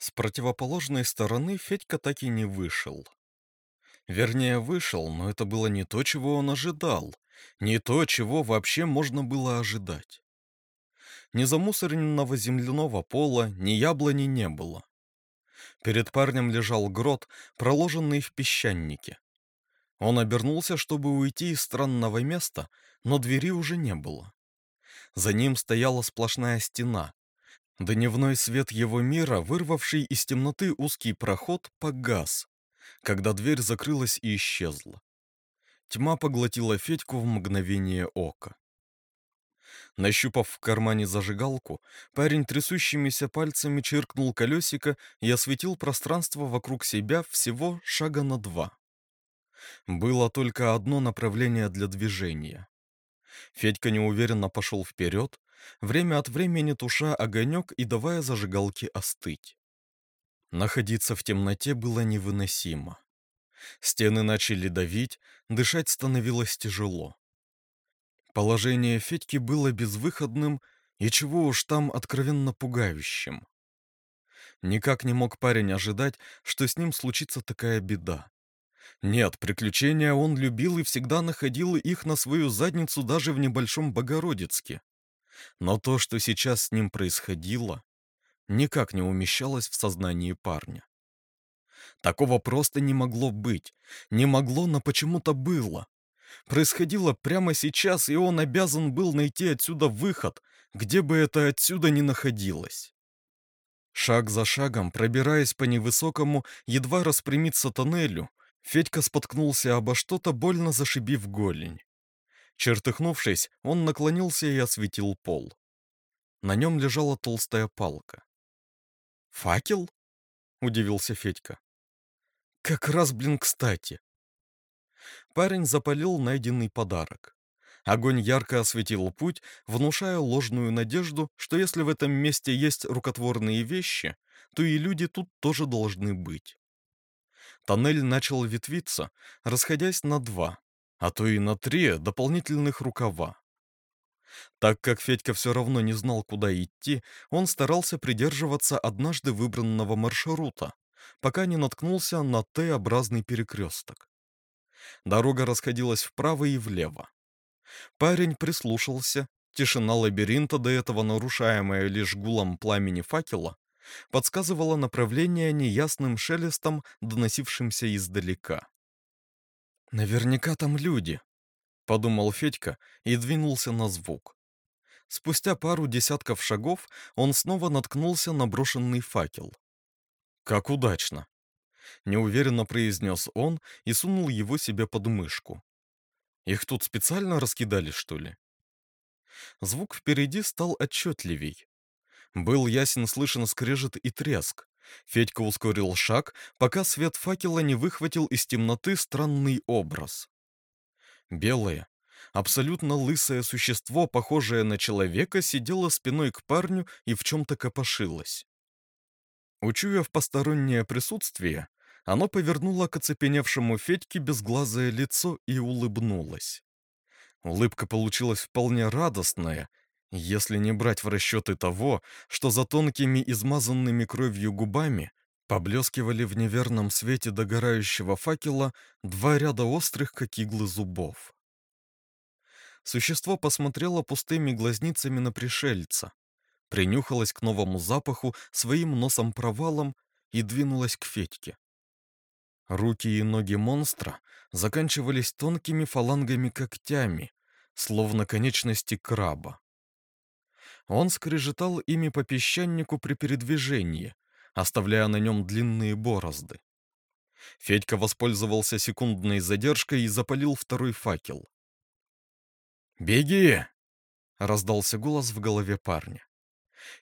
С противоположной стороны Федька так и не вышел. Вернее, вышел, но это было не то, чего он ожидал, не то, чего вообще можно было ожидать. Ни замусоренного земляного пола, ни яблони не было. Перед парнем лежал грот, проложенный в песчанике. Он обернулся, чтобы уйти из странного места, но двери уже не было. За ним стояла сплошная стена, Дневной свет его мира, вырвавший из темноты узкий проход, погас, когда дверь закрылась и исчезла. Тьма поглотила Федьку в мгновение ока. Нащупав в кармане зажигалку, парень трясущимися пальцами чиркнул колесико и осветил пространство вокруг себя всего шага на два. Было только одно направление для движения. Федька неуверенно пошел вперед, время от времени туша огонек и давая зажигалке остыть. Находиться в темноте было невыносимо. Стены начали давить, дышать становилось тяжело. Положение Федьки было безвыходным и чего уж там откровенно пугающим. Никак не мог парень ожидать, что с ним случится такая беда. Нет, приключения он любил и всегда находил их на свою задницу даже в небольшом Богородицке. Но то, что сейчас с ним происходило, никак не умещалось в сознании парня. Такого просто не могло быть. Не могло, но почему-то было. Происходило прямо сейчас, и он обязан был найти отсюда выход, где бы это отсюда ни находилось. Шаг за шагом, пробираясь по невысокому, едва распрямиться тоннелю, Федька споткнулся обо что-то, больно зашибив голень. Чертыхнувшись, он наклонился и осветил пол. На нем лежала толстая палка. «Факел?» — удивился Федька. «Как раз, блин, кстати!» Парень запалил найденный подарок. Огонь ярко осветил путь, внушая ложную надежду, что если в этом месте есть рукотворные вещи, то и люди тут тоже должны быть. Тоннель начал ветвиться, расходясь на два, а то и на три дополнительных рукава. Так как Федька все равно не знал, куда идти, он старался придерживаться однажды выбранного маршрута, пока не наткнулся на Т-образный перекресток. Дорога расходилась вправо и влево. Парень прислушался, тишина лабиринта, до этого нарушаемая лишь гулом пламени факела, подсказывала направление неясным шелестом, доносившимся издалека. «Наверняка там люди», — подумал Федька и двинулся на звук. Спустя пару десятков шагов он снова наткнулся на брошенный факел. «Как удачно!» — неуверенно произнес он и сунул его себе под мышку. «Их тут специально раскидали, что ли?» Звук впереди стал отчетливей. Был ясен слышен скрежет и треск. Федька ускорил шаг, пока свет факела не выхватил из темноты странный образ. Белое, абсолютно лысое существо, похожее на человека, сидело спиной к парню и в чем-то копошилось. Учуяв постороннее присутствие, оно повернуло к оцепеневшему Федьке безглазое лицо и улыбнулось. Улыбка получилась вполне радостная, если не брать в расчеты того, что за тонкими измазанными кровью губами поблескивали в неверном свете догорающего факела два ряда острых, как иглы зубов. Существо посмотрело пустыми глазницами на пришельца, принюхалось к новому запаху своим носом-провалом и двинулось к Федьке. Руки и ноги монстра заканчивались тонкими фалангами-когтями, словно конечности краба. Он скрежетал ими по песчанику при передвижении, оставляя на нем длинные борозды. Федька воспользовался секундной задержкой и запалил второй факел. «Беги!» — раздался голос в голове парня.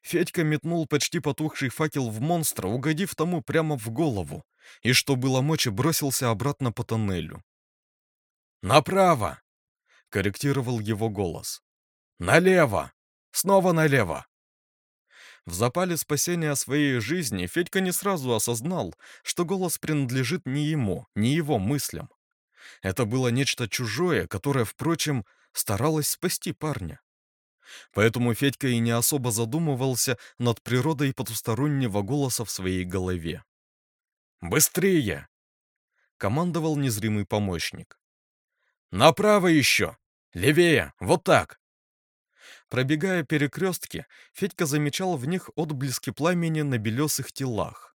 Федька метнул почти потухший факел в монстра, угодив тому прямо в голову, и, что было мочи, бросился обратно по тоннелю. «Направо!» — корректировал его голос. «Налево!» Снова налево!» В запале спасения своей жизни Федька не сразу осознал, что голос принадлежит не ему, не его мыслям. Это было нечто чужое, которое, впрочем, старалось спасти парня. Поэтому Федька и не особо задумывался над природой потустороннего голоса в своей голове. «Быстрее!» — командовал незримый помощник. «Направо еще! Левее! Вот так!» Пробегая перекрестки, Федька замечал в них отблески пламени на белесых телах.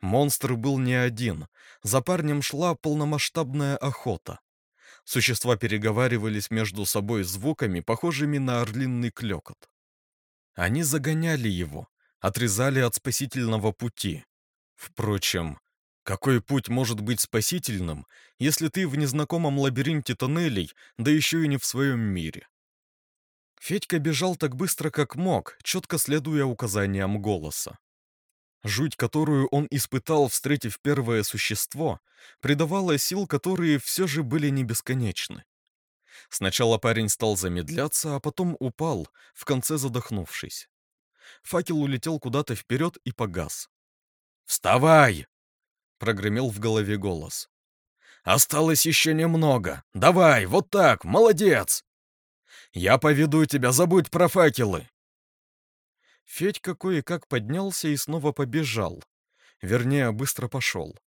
Монстр был не один, за парнем шла полномасштабная охота. Существа переговаривались между собой звуками, похожими на орлиный клёкот. Они загоняли его, отрезали от спасительного пути. Впрочем, какой путь может быть спасительным, если ты в незнакомом лабиринте тоннелей, да еще и не в своем мире? Федька бежал так быстро, как мог, четко следуя указаниям голоса. Жуть, которую он испытал, встретив первое существо, придавала сил, которые все же были не бесконечны. Сначала парень стал замедляться, а потом упал, в конце задохнувшись. Факел улетел куда-то вперед и погас. «Вставай!» — прогремел в голове голос. «Осталось еще немного. Давай, вот так, молодец!» «Я поведу тебя, забудь про факелы!» Федька кое-как поднялся и снова побежал. Вернее, быстро пошел.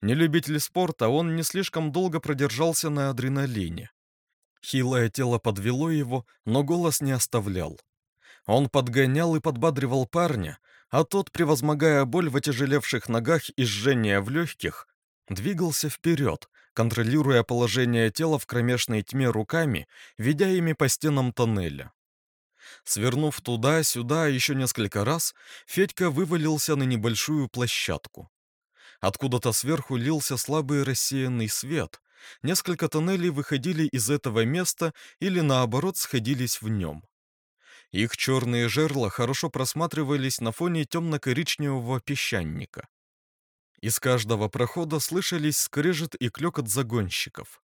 Не любитель спорта, он не слишком долго продержался на адреналине. Хилое тело подвело его, но голос не оставлял. Он подгонял и подбадривал парня, а тот, превозмогая боль в отяжелевших ногах и жжение в легких, двигался вперед, контролируя положение тела в кромешной тьме руками, ведя ими по стенам тоннеля. Свернув туда-сюда еще несколько раз, Федька вывалился на небольшую площадку. Откуда-то сверху лился слабый рассеянный свет. Несколько тоннелей выходили из этого места или, наоборот, сходились в нем. Их черные жерла хорошо просматривались на фоне темно-коричневого песчаника. Из каждого прохода слышались скрежет и клёкот загонщиков.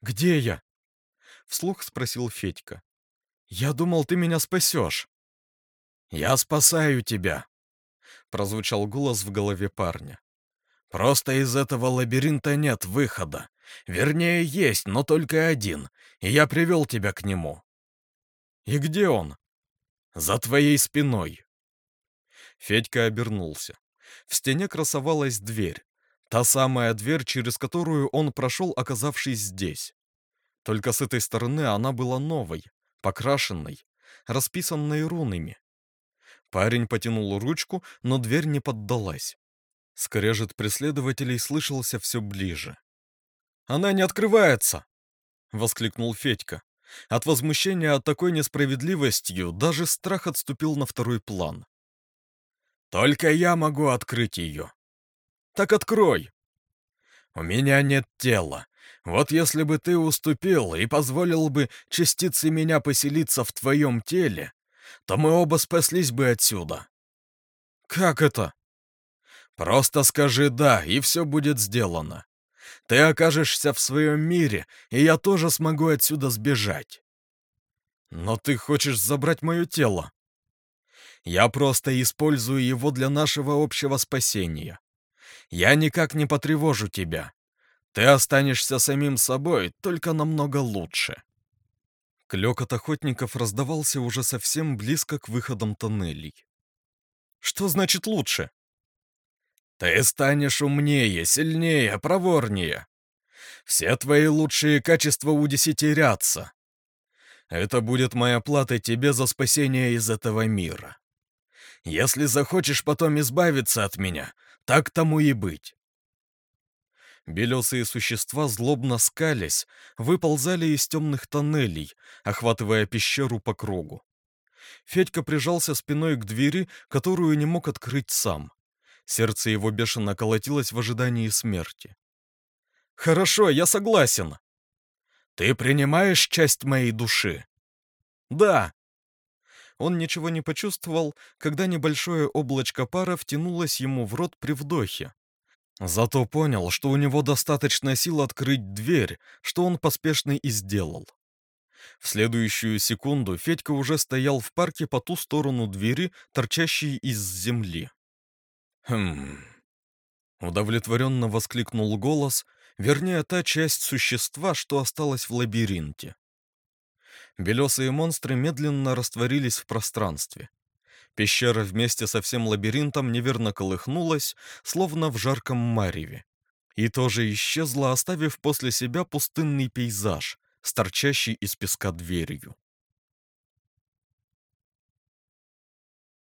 «Где я?» — вслух спросил Федька. «Я думал, ты меня спасешь». «Я спасаю тебя», — прозвучал голос в голове парня. «Просто из этого лабиринта нет выхода. Вернее, есть, но только один, и я привел тебя к нему». «И где он?» «За твоей спиной». Федька обернулся. В стене красовалась дверь. Та самая дверь, через которую он прошел, оказавшись здесь. Только с этой стороны она была новой, покрашенной, расписанной рунами. Парень потянул ручку, но дверь не поддалась. Скрежет преследователей слышался все ближе. «Она не открывается!» — воскликнул Федька. От возмущения от такой несправедливостью даже страх отступил на второй план. «Только я могу открыть ее». «Так открой!» «У меня нет тела. Вот если бы ты уступил и позволил бы частице меня поселиться в твоем теле, то мы оба спаслись бы отсюда». «Как это?» «Просто скажи «да», и все будет сделано. Ты окажешься в своем мире, и я тоже смогу отсюда сбежать». «Но ты хочешь забрать мое тело?» «Я просто использую его для нашего общего спасения. Я никак не потревожу тебя. Ты останешься самим собой, только намного лучше. Клёкот охотников раздавался уже совсем близко к выходам тоннелей. Что значит лучше? Ты станешь умнее, сильнее, проворнее. Все твои лучшие качества удесятерятся. Это будет моя плата тебе за спасение из этого мира. Если захочешь потом избавиться от меня, так тому и быть. Белесые существа, злобно скались, выползали из темных тоннелей, охватывая пещеру по кругу. Федька прижался спиной к двери, которую не мог открыть сам. Сердце его бешено колотилось в ожидании смерти. «Хорошо, я согласен!» «Ты принимаешь часть моей души?» «Да!» Он ничего не почувствовал, когда небольшое облачко пара втянулось ему в рот при вдохе. Зато понял, что у него достаточно сил открыть дверь, что он поспешно и сделал. В следующую секунду Федька уже стоял в парке по ту сторону двери, торчащей из земли. «Хм...» Удовлетворенно воскликнул голос, вернее, та часть существа, что осталась в лабиринте. Белесые монстры медленно растворились в пространстве. Пещера вместе со всем лабиринтом неверно колыхнулась, словно в жарком мареве. И тоже исчезла, оставив после себя пустынный пейзаж с торчащей из песка дверью.